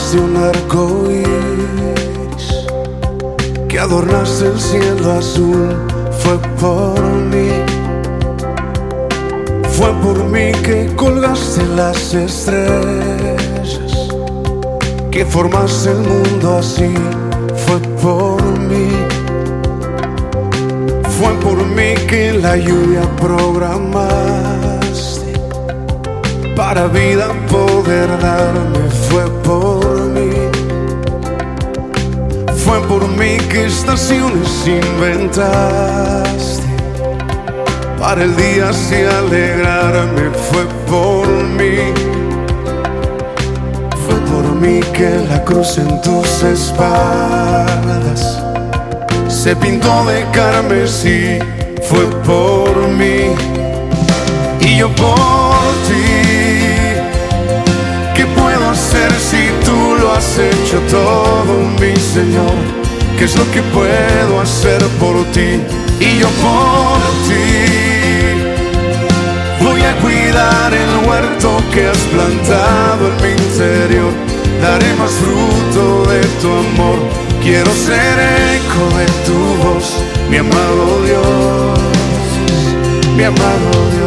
De un arco iris que adornaste el cielo azul fue por mí. Fue por mí que colgaste las estrellas, que formaste el mundo así, fue por mí. Fue por mí que la lluvia programaste para vida poder darme, fue por por mí que estaciones inventaste para el día así alegrarme, fue por mí. Fue por mí que la cruz en tus espaldas se pintó de carmesí, fue por mí y yo por ti. ¿Qué puedo hacer si tú lo has hecho todo, mi Señor? ¿Qué es lo que puedo hacer por ti? Y yo por ti voy a cuidar el huerto que has plantado en mi interior. Daré más fruto de tu amor. Quiero ser eco de tu voz, mi amado Dios, mi amado Dios.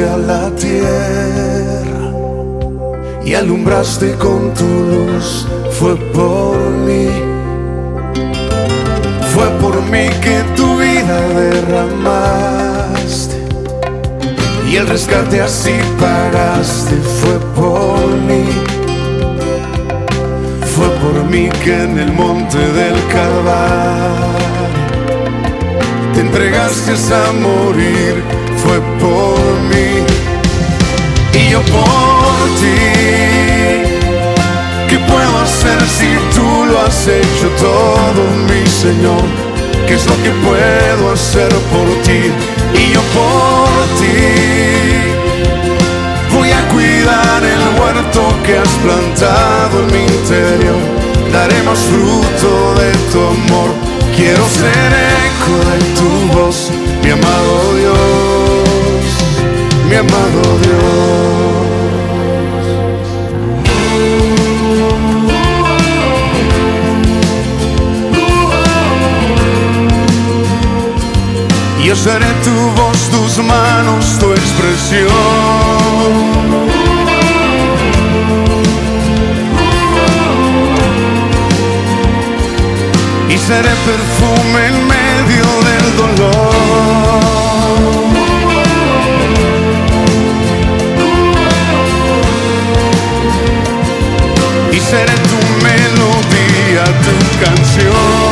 A la tierra y alumbraste con tu luz. Fue por mí. Fue por mí que tu vida derramaste y el rescate así pagaste. Fue por mí. Fue por mí que en el monte del Calvario te entregaste a morir, fue hecho todo, mi Señor? ¿Qué es lo que puedo hacer por ti? Y yo por ti voy a cuidar el huerto que has plantado en mi interior. Daré más fruto de tu amor. Quiero ser eco de tu voz, mi amado Dios, mi amado Dios. Yo seré tu voz, tus manos, tu expresión. y seré perfume en medio del dolor. Y seré tu melodía, tu canción.